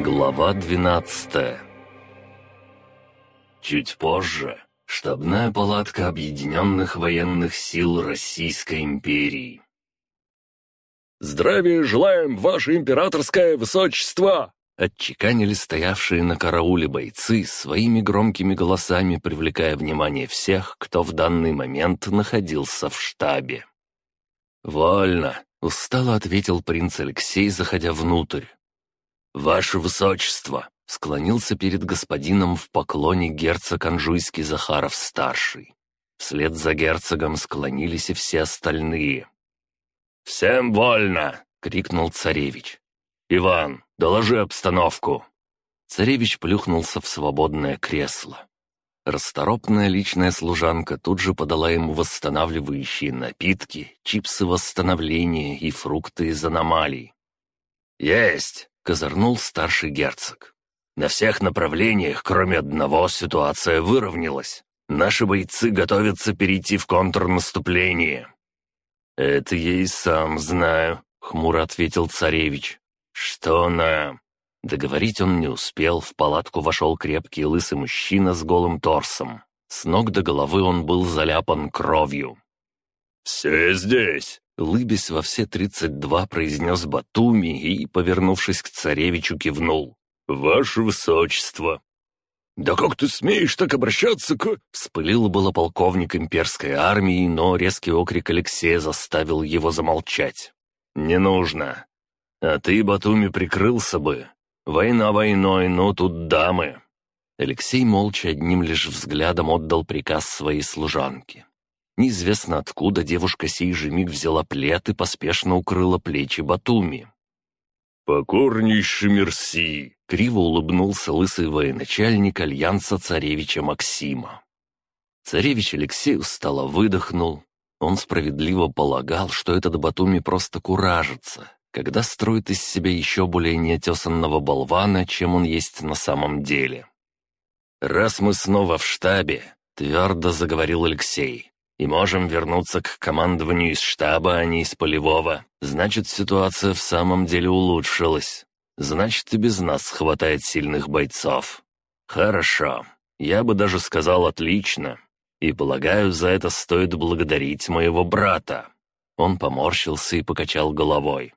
Глава 12 Чуть позже. Штабная палатка Объединенных военных сил Российской империи. «Здравия желаем, ваше императорское высочество!» Отчеканили стоявшие на карауле бойцы своими громкими голосами, привлекая внимание всех, кто в данный момент находился в штабе. «Вольно!» — устало ответил принц Алексей, заходя внутрь. «Ваше высочество!» — склонился перед господином в поклоне герцог Анжуйский Захаров-старший. Вслед за герцогом склонились и все остальные. «Всем вольно!» — крикнул царевич. «Иван, доложи обстановку!» Царевич плюхнулся в свободное кресло. Расторопная личная служанка тут же подала ему восстанавливающие напитки, чипсы восстановления и фрукты из аномалий. «Есть!» — козырнул старший герцог. «На всех направлениях, кроме одного, ситуация выровнялась. Наши бойцы готовятся перейти в контрнаступление». «Это я и сам знаю», — хмуро ответил царевич. «Что на...» Договорить он не успел, в палатку вошел крепкий лысый мужчина с голым торсом. С ног до головы он был заляпан кровью. «Все здесь!» — лыбясь во все тридцать два, произнес Батуми и, повернувшись к царевичу, кивнул. «Ваше высочество!» «Да как ты смеешь так обращаться к...» Вспылил было полковник имперской армии, но резкий окрик Алексея заставил его замолчать. «Не нужно. А ты, Батуми, прикрылся бы. Война войной, но тут дамы». Алексей молча одним лишь взглядом отдал приказ своей служанке. Неизвестно откуда девушка сей же миг взяла плед и поспешно укрыла плечи Батуми. «Покорнейший мерси!» — криво улыбнулся лысый военачальник альянса царевича Максима. Царевич Алексей устало выдохнул. Он справедливо полагал, что этот Батуми просто куражится, когда строит из себя еще более неотесанного болвана, чем он есть на самом деле. «Раз мы снова в штабе», — твердо заговорил Алексей, «и можем вернуться к командованию из штаба, а не из полевого, значит, ситуация в самом деле улучшилась. Значит, и без нас хватает сильных бойцов. Хорошо. Я бы даже сказал отлично. И, полагаю, за это стоит благодарить моего брата». Он поморщился и покачал головой.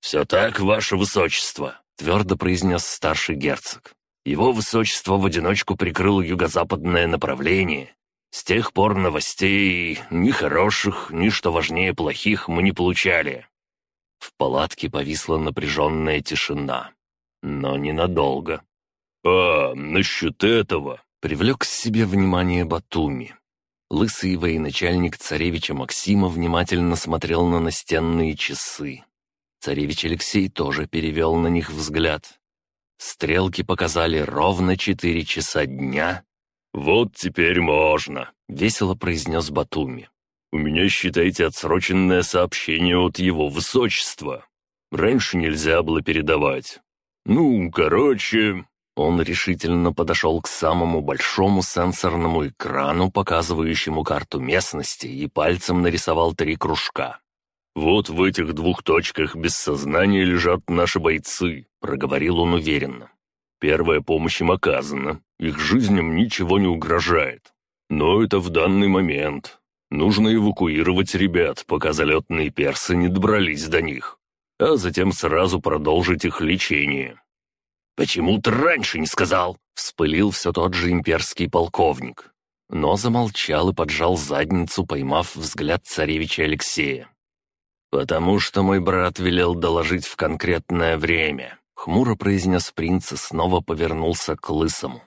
«Все так, ваше высочество», — твердо произнес старший герцог. «Его высочество в одиночку прикрыл юго-западное направление. С тех пор новостей ни хороших, ни, что важнее, плохих мы не получали». В палатке повисла напряженная тишина. Но ненадолго. «А, насчет этого...» — привлек к себе внимание Батуми. Лысый военачальник царевича Максима внимательно смотрел на настенные часы. Царевич Алексей тоже перевел на них взгляд. Стрелки показали ровно четыре часа дня. «Вот теперь можно», — весело произнес Батуми. «У меня, считайте, отсроченное сообщение от его высочества. Раньше нельзя было передавать. Ну, короче...» Он решительно подошел к самому большому сенсорному экрану, показывающему карту местности, и пальцем нарисовал три кружка. «Вот в этих двух точках без сознания лежат наши бойцы», — проговорил он уверенно. «Первая помощь им оказана, их жизням ничего не угрожает. Но это в данный момент. Нужно эвакуировать ребят, пока залетные персы не добрались до них, а затем сразу продолжить их лечение». «Почему ты раньше не сказал?» — вспылил все тот же имперский полковник. Но замолчал и поджал задницу, поймав взгляд царевича Алексея. «Потому что мой брат велел доложить в конкретное время», — хмуро произнес принц и снова повернулся к Лысому.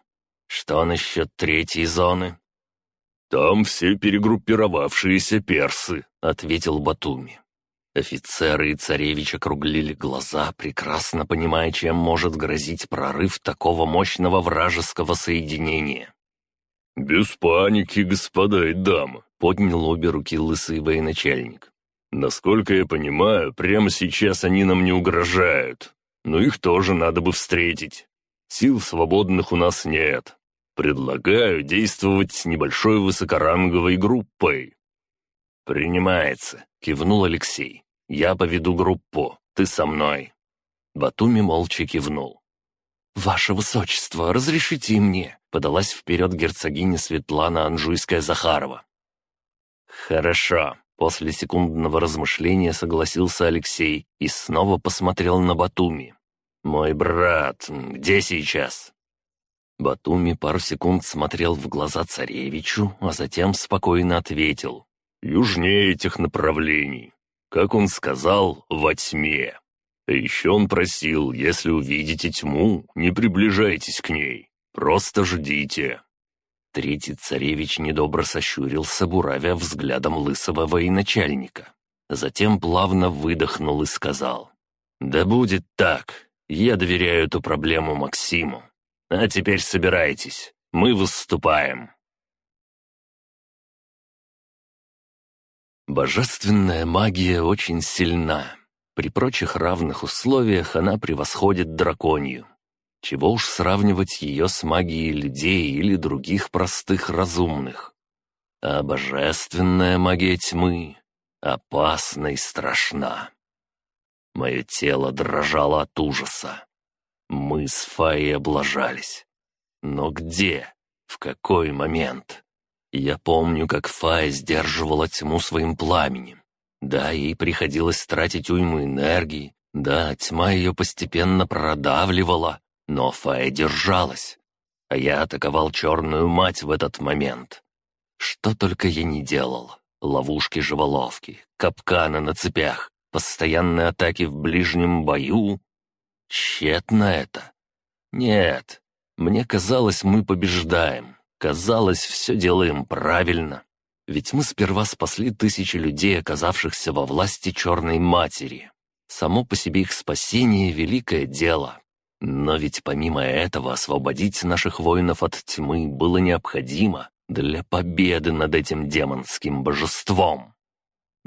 «Что насчет третьей зоны?» «Там все перегруппировавшиеся персы», — ответил Батуми. Офицеры и царевич округлили глаза, прекрасно понимая, чем может грозить прорыв такого мощного вражеского соединения. «Без паники, господа и дамы», — поднял обе руки лысый военачальник. Насколько я понимаю, прямо сейчас они нам не угрожают. Но их тоже надо бы встретить. Сил свободных у нас нет. Предлагаю действовать небольшой высокоранговой группой». «Принимается», — кивнул Алексей. «Я поведу группу. Ты со мной». Батуми молча кивнул. «Ваше высочество, разрешите мне!» — подалась вперед герцогиня Светлана Анжуйская-Захарова. «Хорошо», — после секундного размышления согласился Алексей и снова посмотрел на Батуми. «Мой брат, где сейчас?» Батуми пару секунд смотрел в глаза царевичу, а затем спокойно ответил. «Южнее этих направлений. Как он сказал, во тьме. Еще он просил, если увидите тьму, не приближайтесь к ней. Просто ждите». Третий царевич недобро сощурился, буравя взглядом лысого военачальника. Затем плавно выдохнул и сказал. «Да будет так. Я доверяю эту проблему Максиму. А теперь собирайтесь. Мы выступаем». Божественная магия очень сильна. При прочих равных условиях она превосходит драконью. Чего уж сравнивать ее с магией людей или других простых разумных. А божественная магия тьмы опасна и страшна. Мое тело дрожало от ужаса. Мы с Фаей облажались. Но где? В какой момент? Я помню, как Фая сдерживала тьму своим пламенем. Да, ей приходилось тратить уйму энергии, да, тьма ее постепенно продавливала, но Фая держалась. А я атаковал черную мать в этот момент. Что только я не делал. Ловушки-живоловки, капканы на цепях, постоянные атаки в ближнем бою. Тщетно это. Нет, мне казалось, мы побеждаем. Казалось, все делаем правильно. Ведь мы сперва спасли тысячи людей, оказавшихся во власти Черной Матери. Само по себе их спасение — великое дело. Но ведь помимо этого освободить наших воинов от тьмы было необходимо для победы над этим демонским божеством.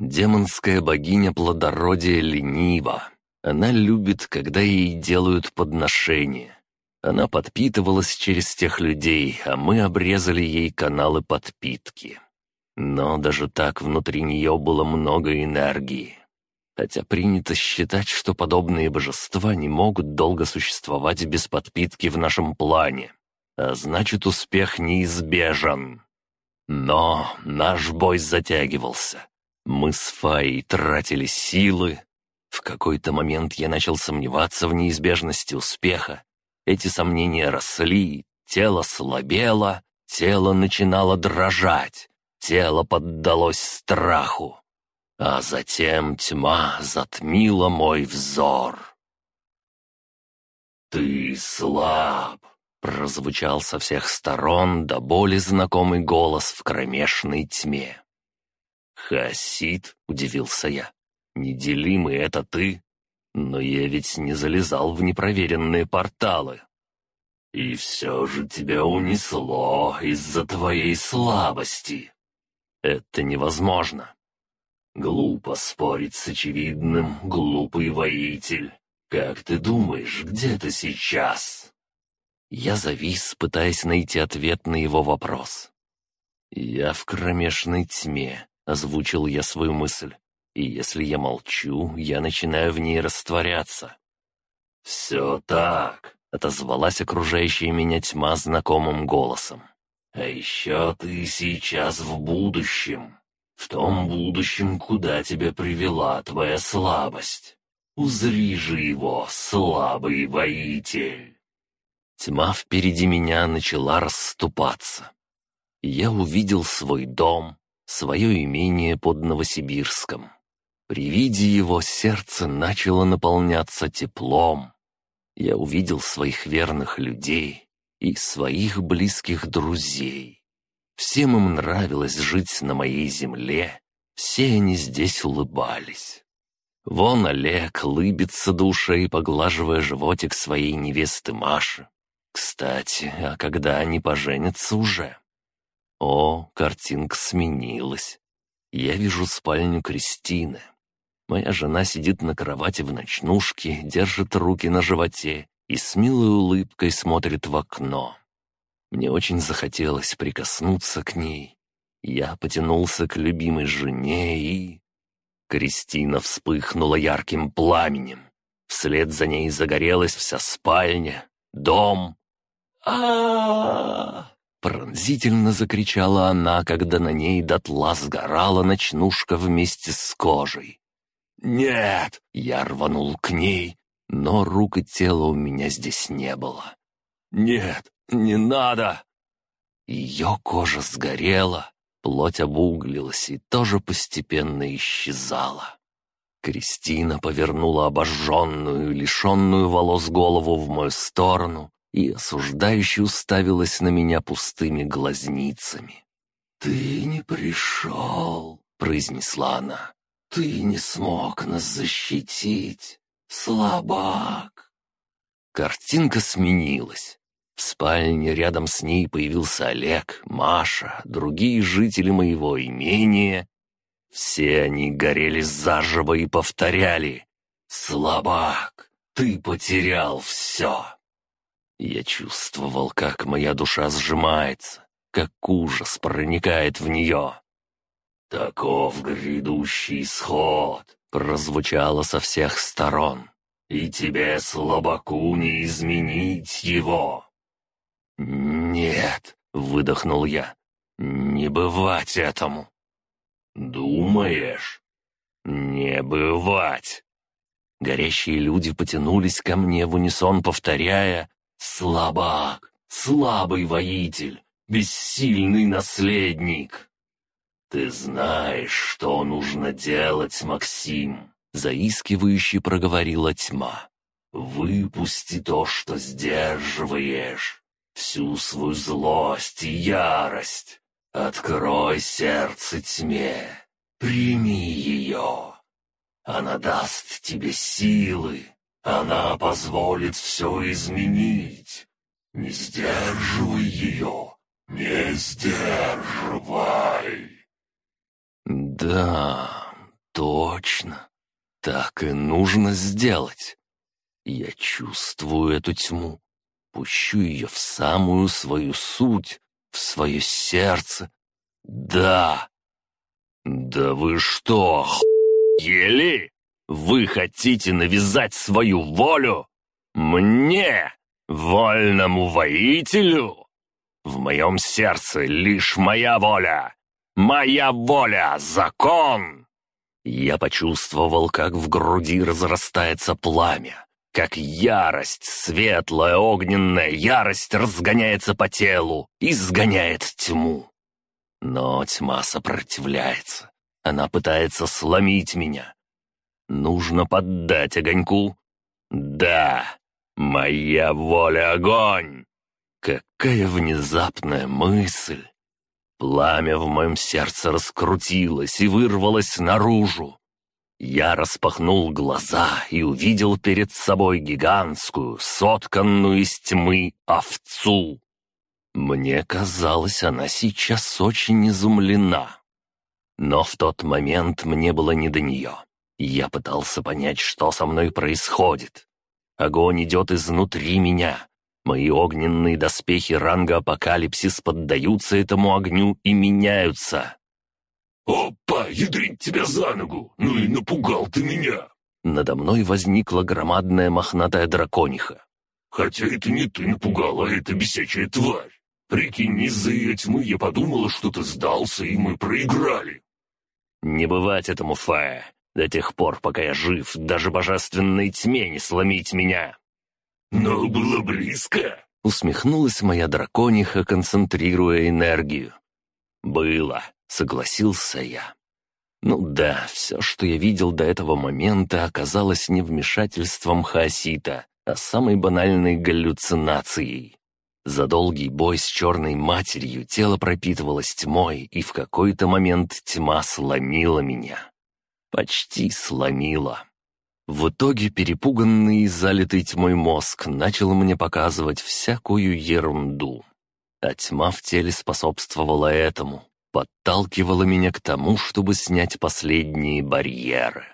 Демонская богиня плодородия ленива. Она любит, когда ей делают подношения. Она подпитывалась через тех людей, а мы обрезали ей каналы подпитки. Но даже так внутри нее было много энергии. Хотя принято считать, что подобные божества не могут долго существовать без подпитки в нашем плане. А значит, успех неизбежен. Но наш бой затягивался. Мы с Фаей тратили силы. В какой-то момент я начал сомневаться в неизбежности успеха эти сомнения росли, тело слабело, тело начинало дрожать, тело поддалось страху. А затем тьма затмила мой взор. «Ты слаб!» — прозвучал со всех сторон до боли знакомый голос в кромешной тьме. «Хасид?» — удивился я. «Неделимый это ты?» Но я ведь не залезал в непроверенные порталы. И все же тебя унесло из-за твоей слабости. Это невозможно. Глупо спорить с очевидным, глупый воитель. Как ты думаешь, где ты сейчас? Я завис, пытаясь найти ответ на его вопрос. «Я в кромешной тьме», — озвучил я свою мысль и если я молчу, я начинаю в ней растворяться. «Все так», — отозвалась окружающая меня тьма знакомым голосом. «А еще ты сейчас в будущем, в том будущем, куда тебя привела твоя слабость. Узри же его, слабый воитель!» Тьма впереди меня начала расступаться. Я увидел свой дом, свое имение под Новосибирском. При виде его сердце начало наполняться теплом. Я увидел своих верных людей и своих близких друзей. Всем им нравилось жить на моей земле, все они здесь улыбались. Вон Олег лыбится душой, поглаживая животик своей невесты Маши. Кстати, а когда они поженятся уже? О, картинка сменилась. Я вижу спальню Кристины. Моя жена сидит на кровати в ночнушке, держит руки на животе и с милой улыбкой смотрит в окно. Мне очень захотелось прикоснуться к ней. Я потянулся к любимой жене и... Кристина вспыхнула ярким пламенем. Вслед за ней загорелась вся спальня. дом. а Пронзительно закричала она, когда на ней дотла сгорала ночнушка вместе с кожей. «Нет!» — я рванул к ней, но рук и тела у меня здесь не было. «Нет, не надо!» Ее кожа сгорела, плоть обуглилась и тоже постепенно исчезала. Кристина повернула обожженную, лишенную волос голову в мою сторону и осуждающе уставилась на меня пустыми глазницами. «Ты не пришел», — произнесла она. «Ты не смог нас защитить, слабак». Картинка сменилась. В спальне рядом с ней появился Олег, Маша, другие жители моего имения. Все они горели заживо и повторяли «Слабак, ты потерял все». Я чувствовал, как моя душа сжимается, как ужас проникает в нее. «Таков грядущий исход!» — прозвучало со всех сторон. «И тебе, слабаку, не изменить его!» «Нет!» — выдохнул я. «Не бывать этому!» «Думаешь?» «Не бывать!» Горящие люди потянулись ко мне в унисон, повторяя Слабак, слабый воитель, бессильный наследник. Ты знаешь, что нужно делать, Максим, заискивающе проговорила тьма. Выпусти то, что сдерживаешь, всю свою злость и ярость. Открой сердце тьме, прими ее. Она даст тебе силы, она позволит все изменить. Не сдерживай ее, не сдерживай. Да, точно. Так и нужно сделать. Я чувствую эту тьму. Пущу ее в самую свою суть, в свое сердце. Да. Да вы что, ели? Вы хотите навязать свою волю? Мне, вольному воителю? В моем сердце лишь моя воля. Моя воля — закон!» Я почувствовал, как в груди разрастается пламя, как ярость, светлая огненная ярость разгоняется по телу и сгоняет тьму. Но тьма сопротивляется. Она пытается сломить меня, Нужно поддать огоньку. Да, моя воля огонь. Какая внезапная мысль. Пламя в моем сердце раскрутилось и вырвалось наружу. Я распахнул глаза и увидел перед собой гигантскую, сотканную из тьмы овцу. Мне казалось, она сейчас очень изумлена. Но в тот момент мне было не до нее. Я пытался понять, что со мной происходит. Огонь идет изнутри меня. Мои огненные доспехи ранга Апокалипсис поддаются этому огню и меняются. «Опа, ядрить тебя за ногу! Ну и напугал ты меня!» Надо мной возникла громадная мохнатая дракониха. «Хотя это не ты напугала, а это бесячая тварь. Прикинь, из-за ее тьмы я подумала, что ты сдался, и мы проиграли». «Не бывать этому, Фая. До тех пор, пока я жив, даже божественной тьме не сломить меня!» «Но было близко!» — усмехнулась моя дракониха, концентрируя энергию. «Было», — согласился я. Ну да, все, что я видел до этого момента, оказалось не вмешательством Хаосита, а самой банальной галлюцинацией. За долгий бой с черной матерью тело пропитывалось тьмой, и в какой-то момент тьма сломила меня. Почти сломило. В итоге перепуганный и залитый тьмой мозг начал мне показывать всякую ерунду. А тьма в теле способствовала этому, подталкивала меня к тому, чтобы снять последние барьеры.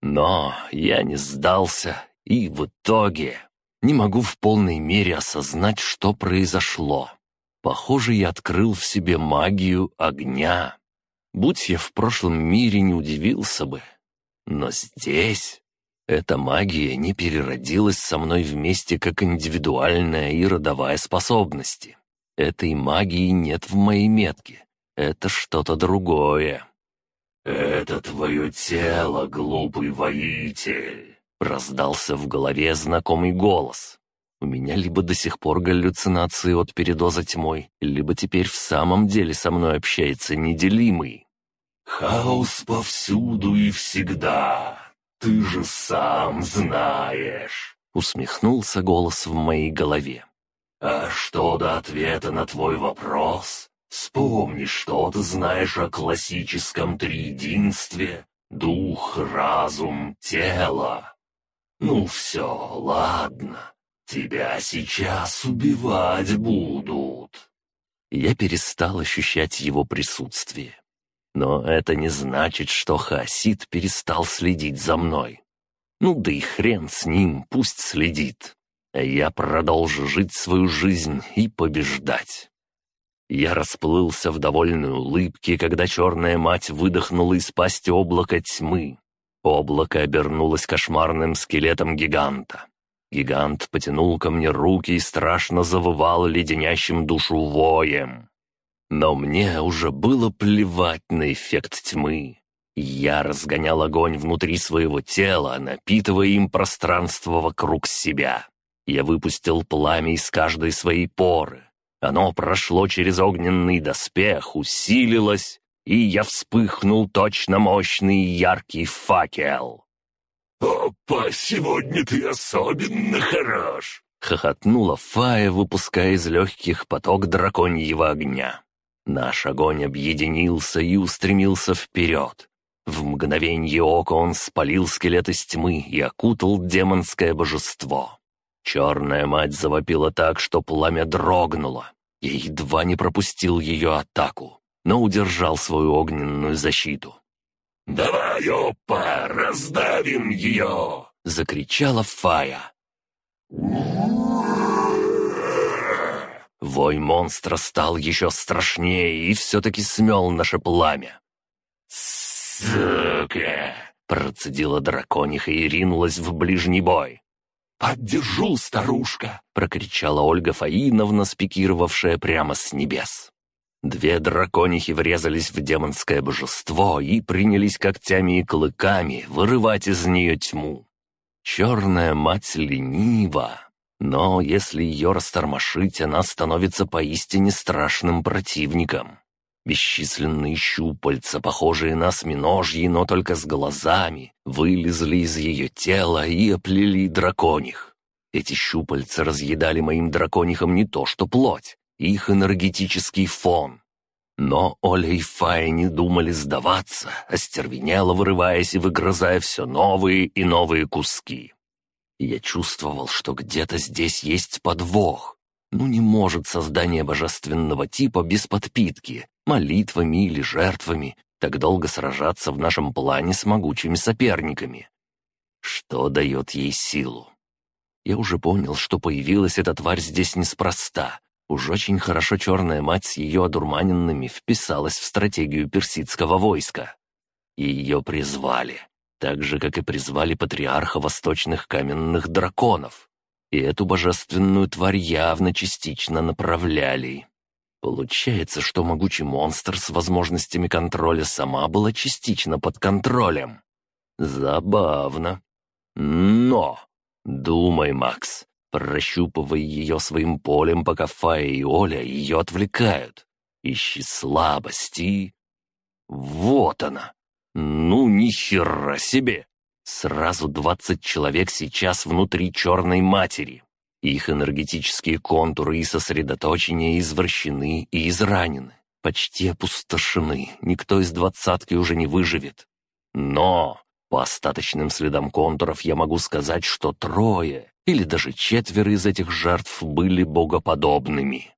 Но я не сдался, и в итоге не могу в полной мере осознать, что произошло. Похоже, я открыл в себе магию огня. Будь я в прошлом мире, не удивился бы. Но здесь... Эта магия не переродилась со мной вместе как индивидуальная и родовая способности. Этой магии нет в моей метке. Это что-то другое. «Это твое тело, глупый воитель!» Раздался в голове знакомый голос. У меня либо до сих пор галлюцинации от передоза тьмой, либо теперь в самом деле со мной общается неделимый. «Хаос повсюду и всегда. Ты же сам знаешь!» Усмехнулся голос в моей голове. «А что до ответа на твой вопрос? Вспомни, что ты знаешь о классическом триединстве — дух, разум, тело. Ну все, ладно, тебя сейчас убивать будут». Я перестал ощущать его присутствие. Но это не значит, что Хасид перестал следить за мной. Ну да и хрен с ним, пусть следит. А я продолжу жить свою жизнь и побеждать. Я расплылся в довольной улыбке, когда черная мать выдохнула из пасти облака тьмы. Облако обернулось кошмарным скелетом гиганта. Гигант потянул ко мне руки и страшно завывал леденящим душу воем. Но мне уже было плевать на эффект тьмы. Я разгонял огонь внутри своего тела, напитывая им пространство вокруг себя. Я выпустил пламя из каждой своей поры. Оно прошло через огненный доспех, усилилось, и я вспыхнул точно мощный яркий факел. «Опа, сегодня ты особенно хорош!» — хохотнула Фая, выпуская из легких поток драконьего огня. Наш огонь объединился и устремился вперед. В мгновенье ока он спалил скелет из тьмы и окутал демонское божество. Черная мать завопила так, что пламя дрогнуло. Я едва не пропустил ее атаку, но удержал свою огненную защиту. «Давай, опа, раздавим ее!» — закричала Фая. Вой монстра стал еще страшнее и все-таки смел наше пламя. «Сука!» — процедила дракониха и ринулась в ближний бой. «Поддержу, старушка!» — прокричала Ольга Фаиновна, спикировавшая прямо с небес. Две драконихи врезались в демонское божество и принялись когтями и клыками вырывать из нее тьму. Черная мать ленива, но если ее растормошить, она становится поистине страшным противником. Бесчисленные щупальца, похожие на осьминожьи, но только с глазами, вылезли из ее тела и оплели драконих. Эти щупальца разъедали моим драконихам не то что плоть, их энергетический фон. Но Оля и Фая не думали сдаваться, остервенело вырываясь и выгрызая все новые и новые куски. Я чувствовал, что где-то здесь есть подвох. Ну не может создание божественного типа без подпитки, молитвами или жертвами, так долго сражаться в нашем плане с могучими соперниками. Что дает ей силу? Я уже понял, что появилась эта тварь здесь неспроста. Уж очень хорошо черная мать с ее одурманенными вписалась в стратегию персидского войска. И ее призвали так же, как и призвали патриарха восточных каменных драконов. И эту божественную тварь явно частично направляли. Получается, что могучий монстр с возможностями контроля сама была частично под контролем. Забавно. Но! Думай, Макс, прощупывай ее своим полем, пока Фая и Оля ее отвлекают. Ищи слабости. Вот она, ну, ни хера себе! Сразу двадцать человек сейчас внутри черной матери. Их энергетические контуры и сосредоточения извращены и изранены. Почти опустошены, никто из двадцатки уже не выживет. Но по остаточным следам контуров я могу сказать, что трое или даже четверо из этих жертв были богоподобными.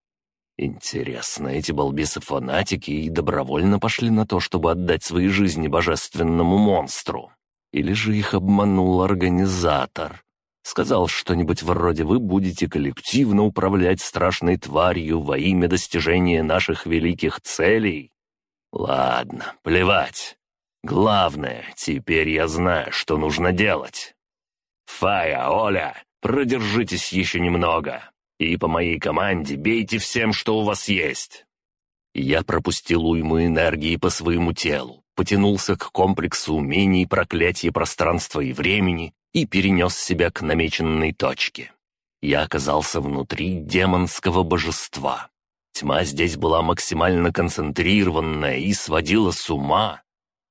Интересно, эти балбесы-фанатики и добровольно пошли на то, чтобы отдать свои жизни божественному монстру? Или же их обманул организатор? Сказал что-нибудь вроде «Вы будете коллективно управлять страшной тварью во имя достижения наших великих целей»? Ладно, плевать. Главное, теперь я знаю, что нужно делать. Фая, Оля, продержитесь еще немного. И по моей команде бейте всем, что у вас есть. Я пропустил уйму энергии по своему телу, потянулся к комплексу умений проклятия пространства и времени и перенес себя к намеченной точке. Я оказался внутри демонского божества. Тьма здесь была максимально концентрированная и сводила с ума.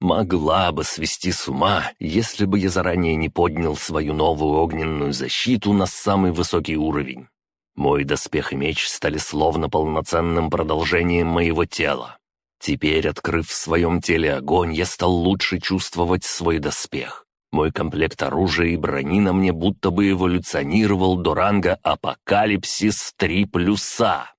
Могла бы свести с ума, если бы я заранее не поднял свою новую огненную защиту на самый высокий уровень. Мой доспех и меч стали словно полноценным продолжением моего тела. Теперь, открыв в своем теле огонь, я стал лучше чувствовать свой доспех. Мой комплект оружия и брони на мне будто бы эволюционировал до ранга «Апокалипсис 3 плюса».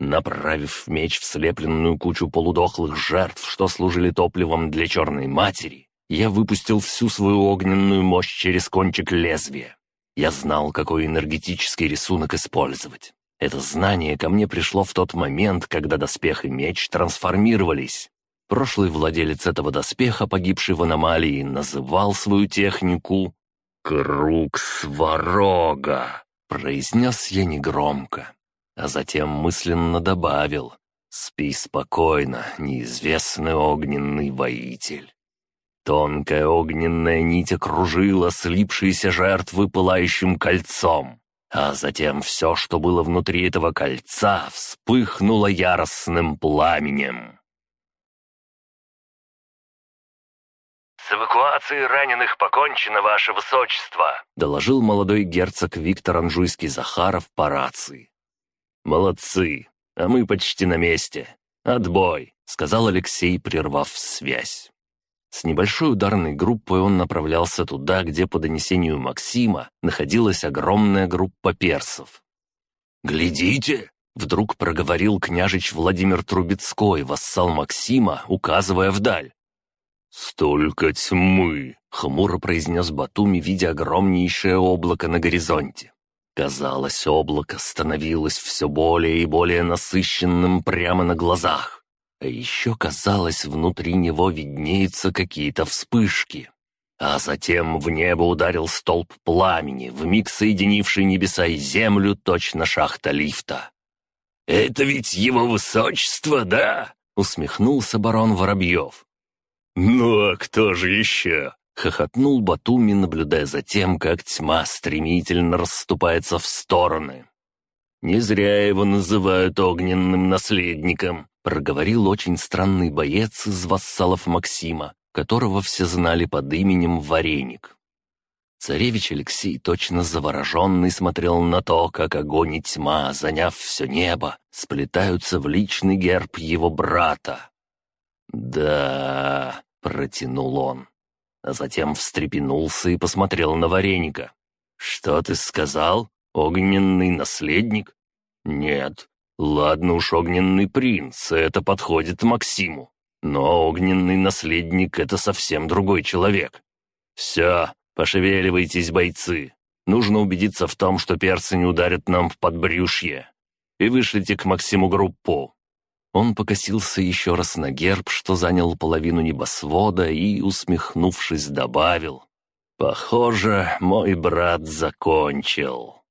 Направив меч в слепленную кучу полудохлых жертв, что служили топливом для черной матери, я выпустил всю свою огненную мощь через кончик лезвия. Я знал, какой энергетический рисунок использовать. Это знание ко мне пришло в тот момент, когда доспех и меч трансформировались. Прошлый владелец этого доспеха, погибший в аномалии, называл свою технику «Круг сварога», произнес я негромко а затем мысленно добавил «Спи спокойно, неизвестный огненный воитель». Тонкая огненная нить окружила слипшиеся жертвы пылающим кольцом, а затем все, что было внутри этого кольца, вспыхнуло яростным пламенем. «С эвакуацией раненых покончено, ваше высочество», — доложил молодой герцог Виктор Анжуйский-Захаров по рации. «Молодцы, а мы почти на месте. Отбой», — сказал Алексей, прервав связь. С небольшой ударной группой он направлялся туда, где по донесению Максима находилась огромная группа персов. «Глядите!» — вдруг проговорил княжич Владимир Трубецкой, вассал Максима, указывая вдаль. «Столько тьмы!» — хмуро произнес Батуми, видя огромнейшее облако на горизонте. Казалось, облако становилось все более и более насыщенным прямо на глазах. А еще казалось, внутри него виднеются какие-то вспышки. А затем в небо ударил столб пламени, вмиг соединивший небеса и землю, точно шахта лифта. «Это ведь его высочество, да?» — усмехнулся барон Воробьев. «Ну а кто же еще?» — хохотнул Батуми, наблюдая за тем, как тьма стремительно расступается в стороны. «Не зря его называют огненным наследником», — проговорил очень странный боец из вассалов Максима, которого все знали под именем Вареник. Царевич Алексей, точно завороженный, смотрел на то, как огонь и тьма, заняв все небо, сплетаются в личный герб его брата. «Да...» — протянул он а затем встрепенулся и посмотрел на вареника. «Что ты сказал? Огненный наследник?» «Нет. Ладно уж, огненный принц, это подходит Максиму. Но огненный наследник — это совсем другой человек. Все, пошевеливайтесь, бойцы. Нужно убедиться в том, что перцы не ударят нам в подбрюшье. И вышлите к Максиму группу. Он покосился еще раз на герб, что занял половину небосвода, и, усмехнувшись, добавил. «Похоже, мой брат закончил».